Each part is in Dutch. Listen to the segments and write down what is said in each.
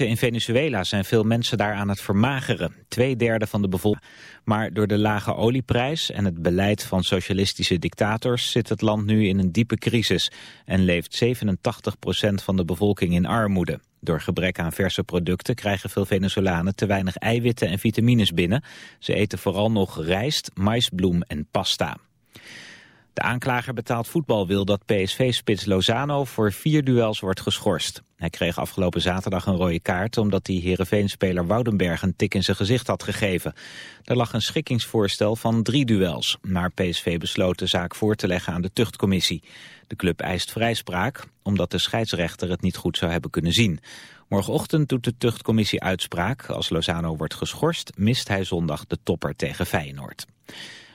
In Venezuela zijn veel mensen daar aan het vermageren. Tweederde van de bevolking. Maar door de lage olieprijs en het beleid van socialistische dictators... zit het land nu in een diepe crisis... en leeft 87% van de bevolking in armoede. Door gebrek aan verse producten krijgen veel Venezolanen te weinig eiwitten en vitamines binnen. Ze eten vooral nog rijst, maisbloem en pasta. De aanklager betaald voetbal wil dat PSV-spits Lozano voor vier duels wordt geschorst. Hij kreeg afgelopen zaterdag een rode kaart omdat hij Heerenveen-speler Woudenberg een tik in zijn gezicht had gegeven. Er lag een schikkingsvoorstel van drie duels, maar PSV besloot de zaak voor te leggen aan de tuchtcommissie. De club eist vrijspraak omdat de scheidsrechter het niet goed zou hebben kunnen zien. Morgenochtend doet de tuchtcommissie uitspraak. Als Lozano wordt geschorst mist hij zondag de topper tegen Feyenoord.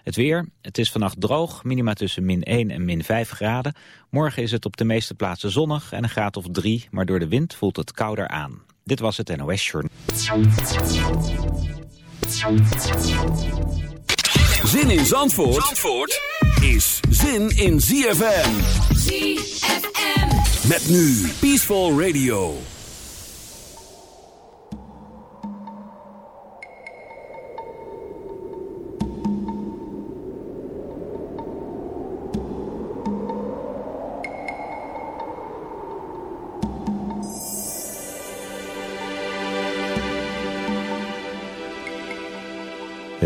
Het weer, het is vannacht droog, minima tussen min 1 en min 5 graden. Morgen is het op de meeste plaatsen zonnig en een graad of 3, maar door de wind voelt het kouder aan. Dit was het NOS Journal. Zin in Zandvoort, Zandvoort is zin in ZFM. ZFM. Met nu Peaceful Radio.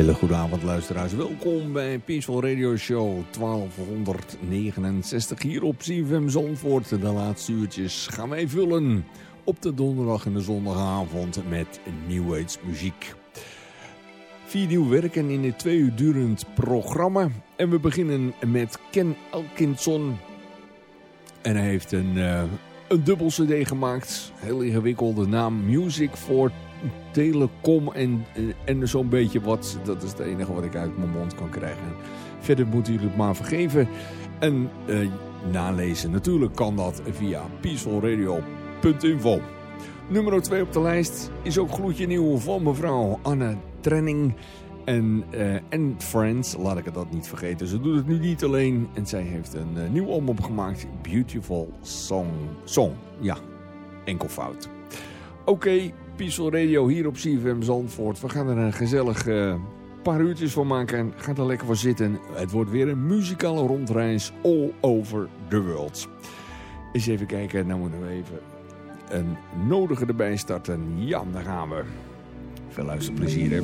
Hele goede avond luisteraars. Welkom bij Peaceful Radio Show 1269 hier op CFM Zandvoort. De laatste uurtjes gaan wij vullen op de donderdag en de zondagavond met New Age muziek. Vier nieuw werken in dit twee uur durend programma. En we beginnen met Ken Elkinson. En hij heeft een, uh, een dubbel cd gemaakt. Heel ingewikkelde naam. Music for telecom en, en zo'n beetje wat. Dat is het enige wat ik uit mijn mond kan krijgen. Verder moeten jullie het maar vergeven. En uh, nalezen natuurlijk kan dat via peacefulradio.info. Nummer 2 op de lijst is ook gloedje nieuw van mevrouw Anne Trenning. En, uh, en Friends, laat ik het dat niet vergeten. Ze doet het nu niet alleen. En zij heeft een uh, nieuw album gemaakt. Beautiful Song. Song, ja. Enkel fout. Oké, Peaceful Radio hier op CFM Zandvoort. We gaan er een gezellig uh, paar uurtjes van maken. Ga er lekker voor zitten. Het wordt weer een muzikale rondreis all over the world. Eens even kijken, nou moeten we even een nodige erbij starten. Ja, daar gaan we. Veel luisterplezier.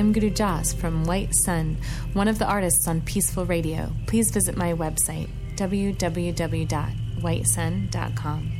I'm Guru Jas from White Sun, one of the artists on Peaceful Radio. Please visit my website, www.whitesun.com.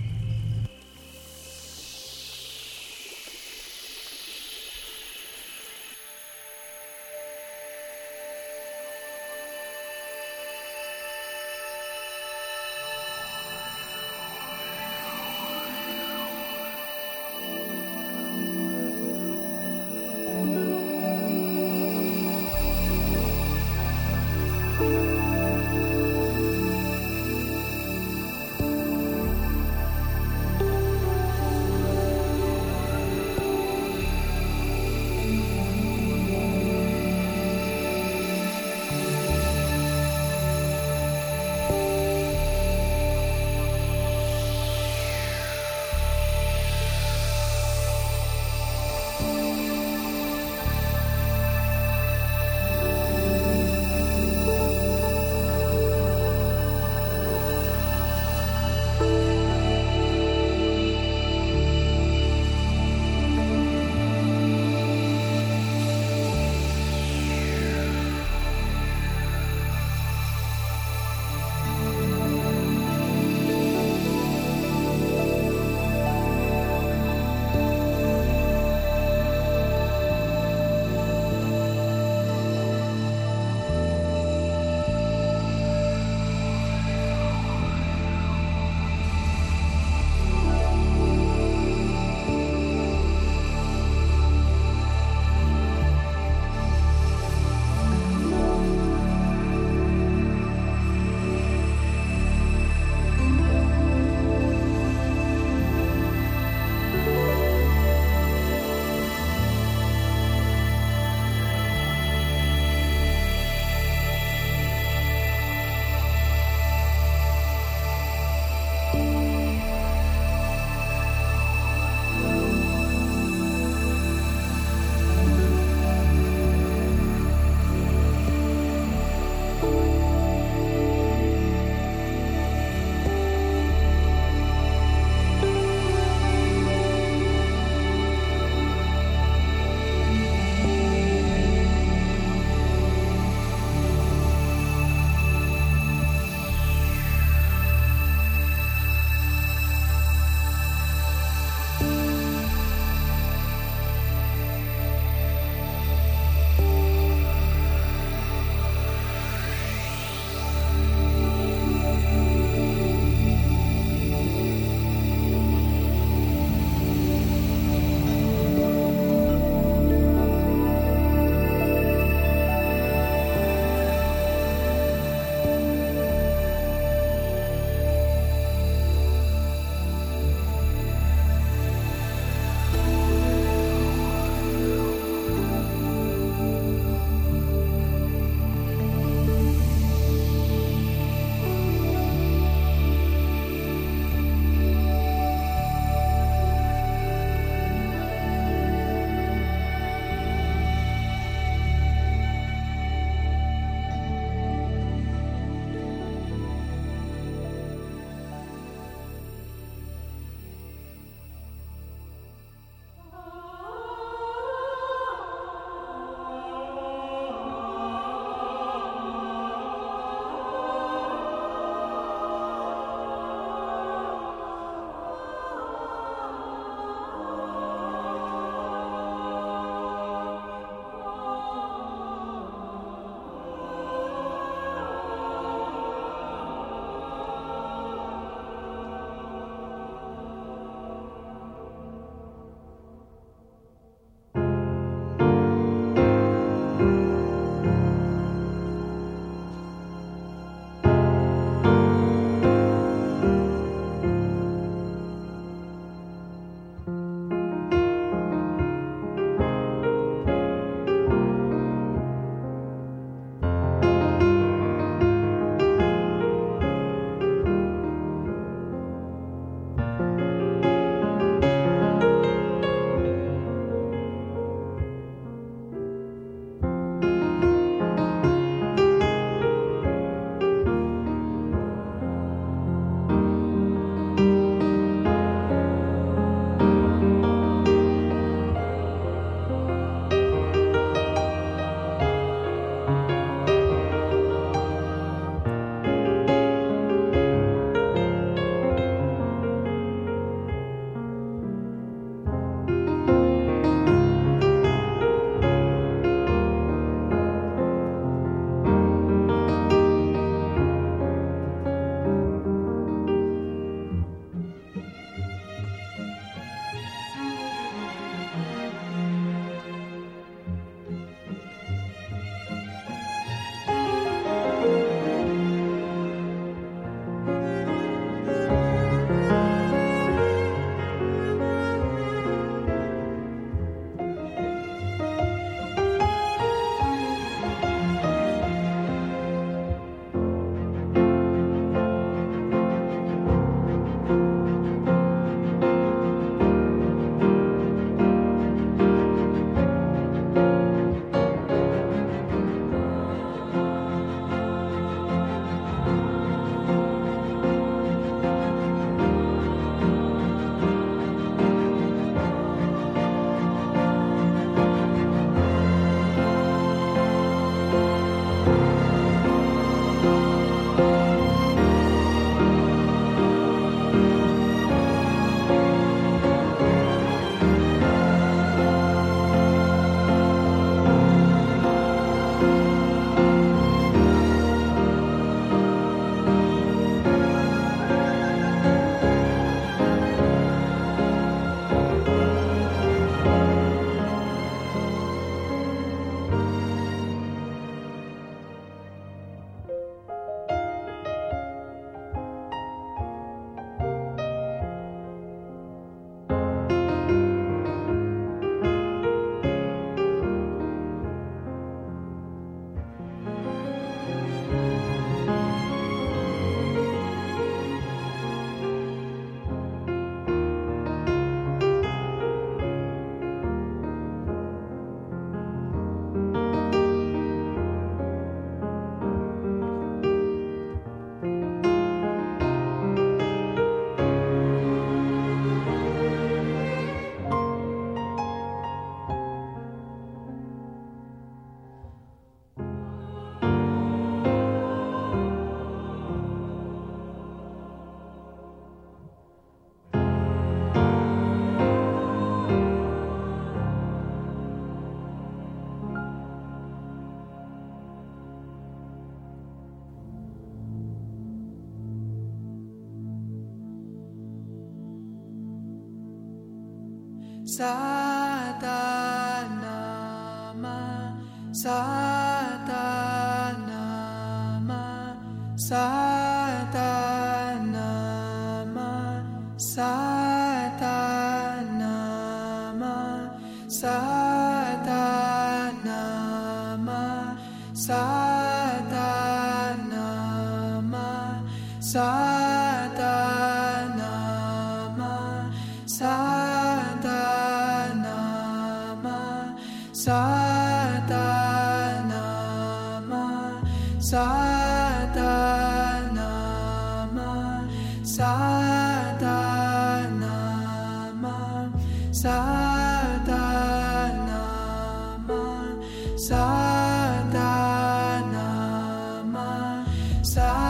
inside. side.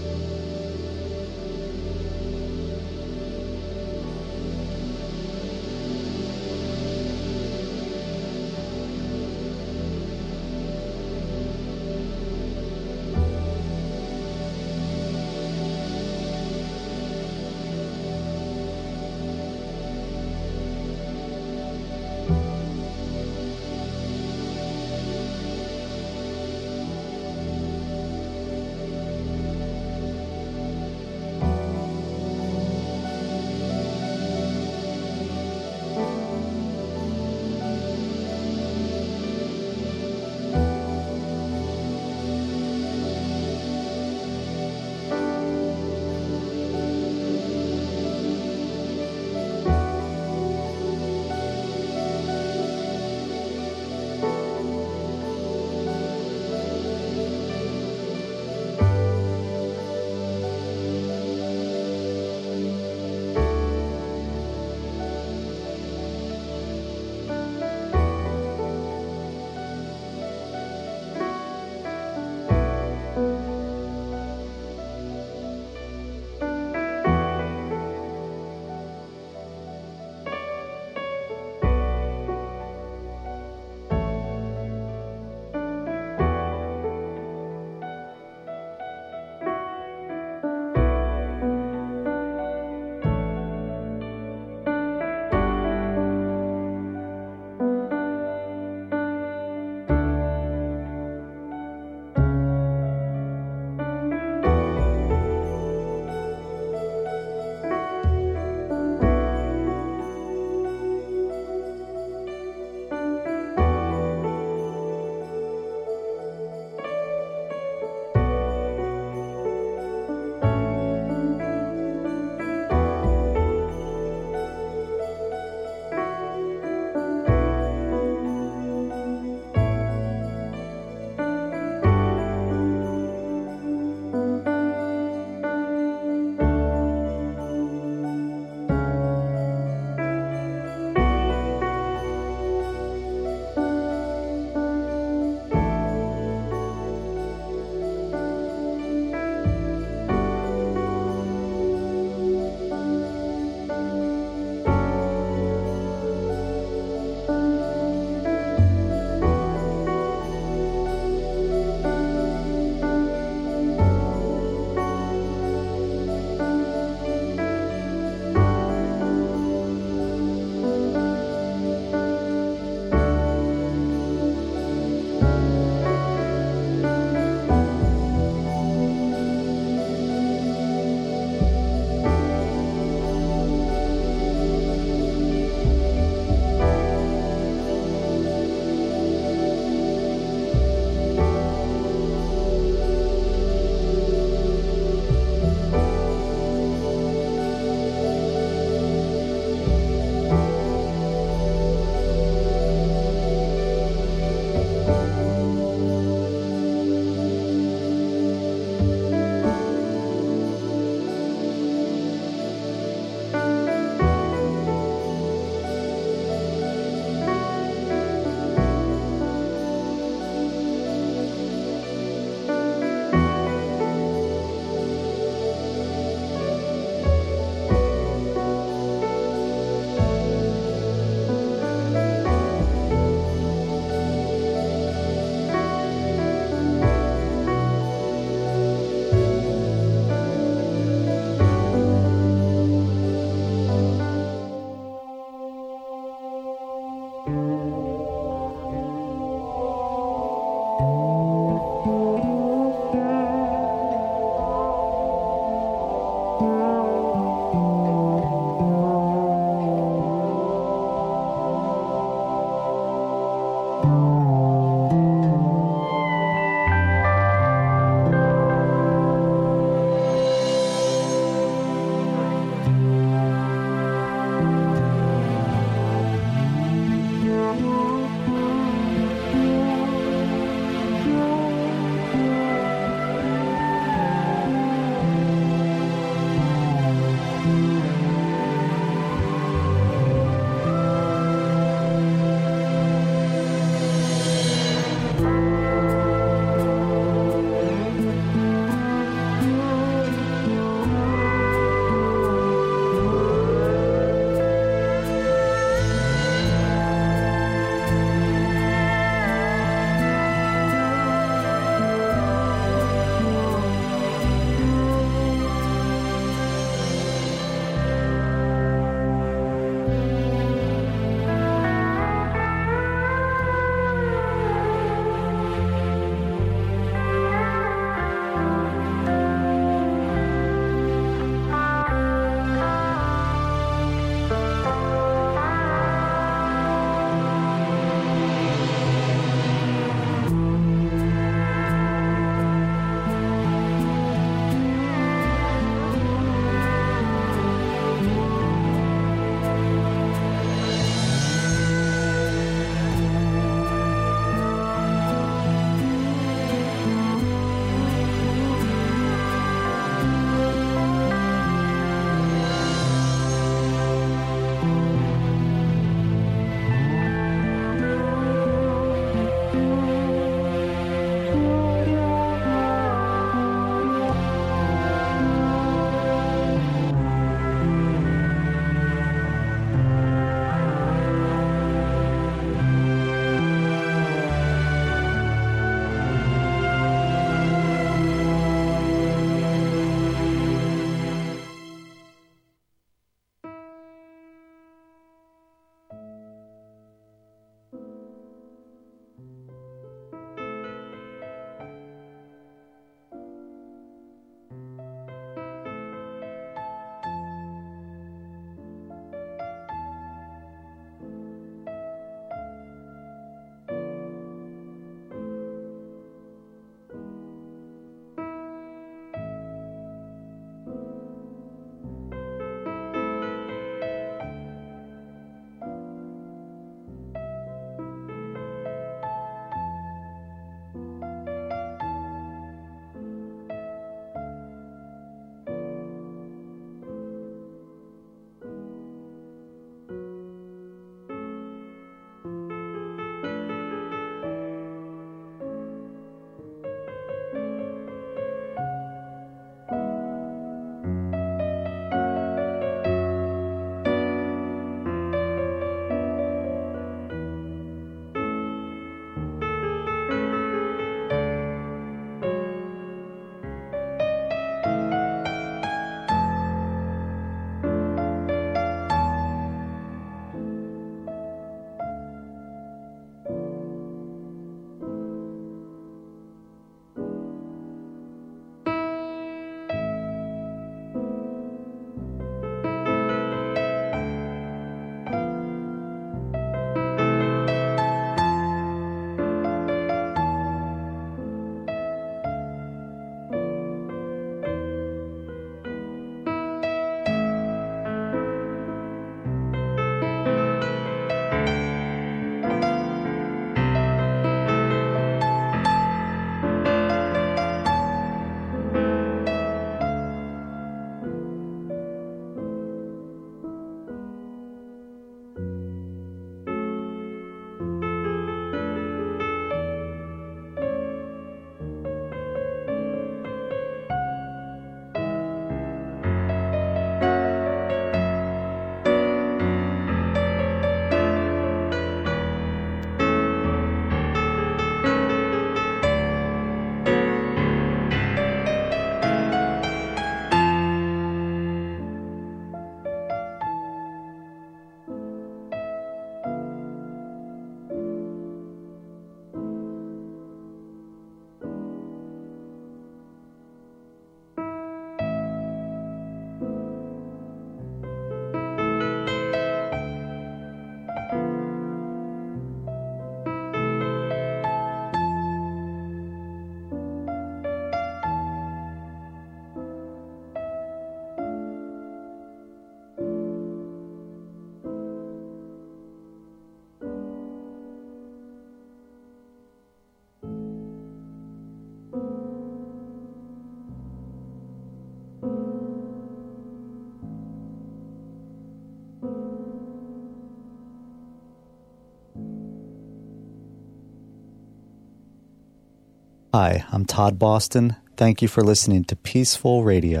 Hi, I'm Todd Boston. Thank you for listening to Peaceful Radio.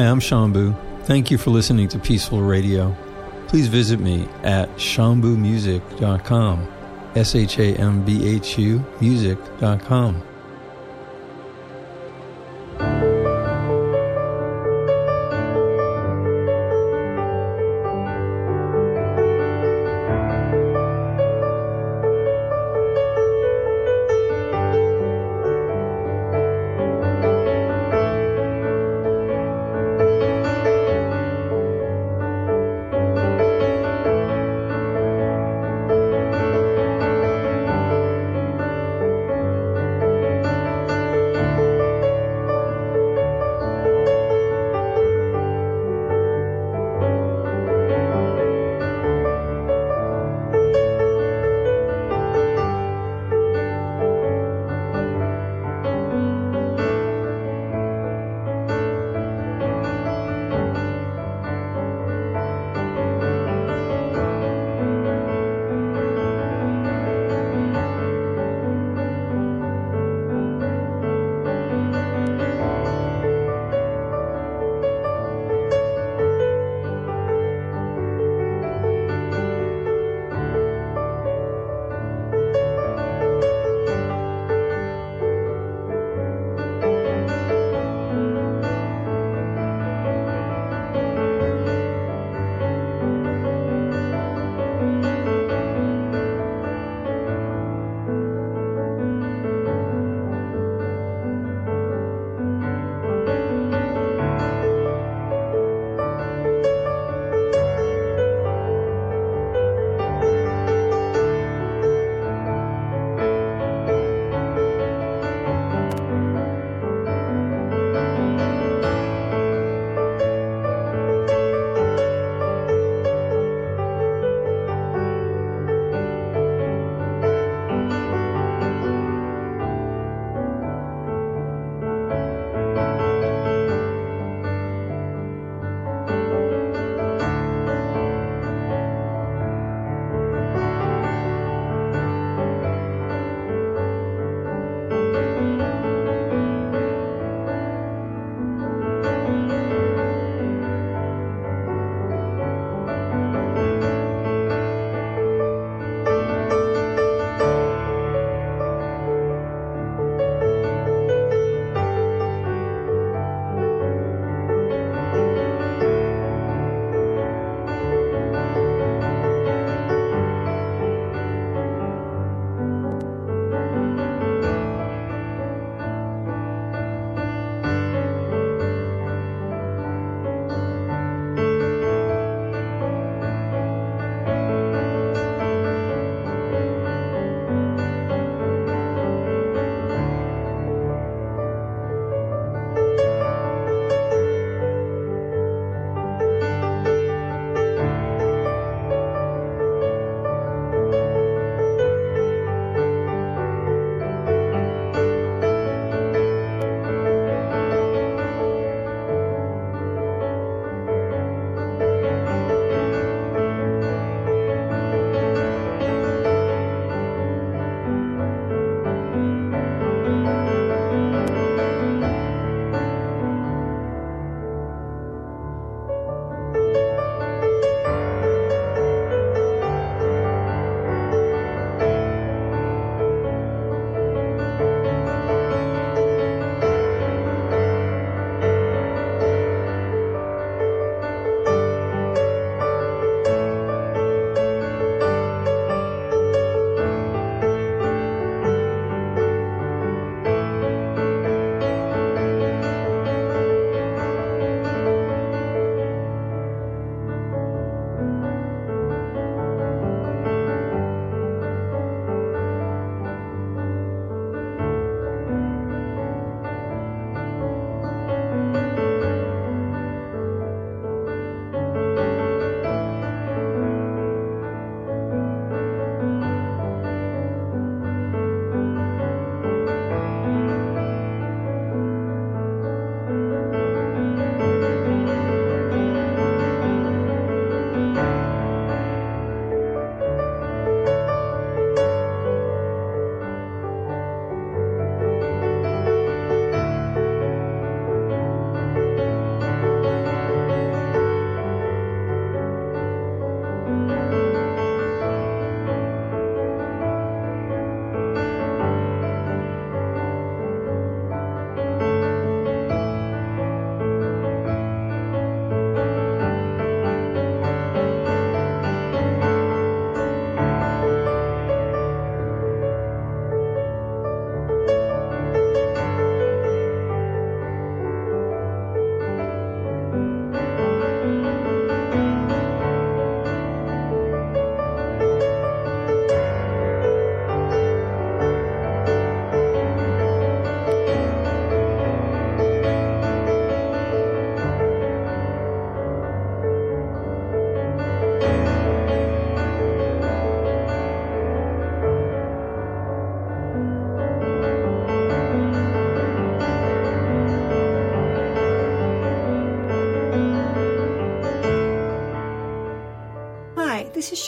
Hi, I'm Shambu. Thank you for listening to Peaceful Radio. Please visit me at shambumusic.com. S H A M B H U music.com.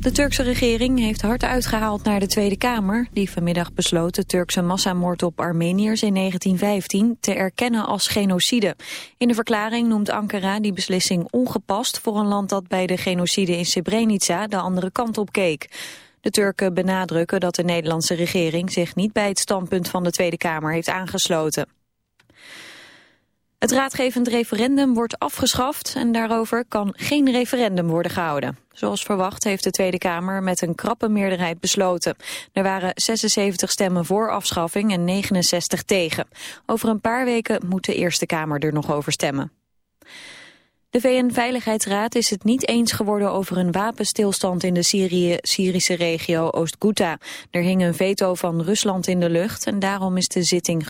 De Turkse regering heeft hard uitgehaald naar de Tweede Kamer... die vanmiddag besloot de Turkse massamoord op Armeniërs in 1915 te erkennen als genocide. In de verklaring noemt Ankara die beslissing ongepast... voor een land dat bij de genocide in Srebrenica de andere kant op keek. De Turken benadrukken dat de Nederlandse regering zich niet bij het standpunt van de Tweede Kamer heeft aangesloten. Het raadgevend referendum wordt afgeschaft en daarover kan geen referendum worden gehouden. Zoals verwacht heeft de Tweede Kamer met een krappe meerderheid besloten. Er waren 76 stemmen voor afschaffing en 69 tegen. Over een paar weken moet de Eerste Kamer er nog over stemmen. De VN-veiligheidsraad is het niet eens geworden over een wapenstilstand in de Syrië, Syrische regio Oost-Ghouta. Er hing een veto van Rusland in de lucht en daarom is de zitting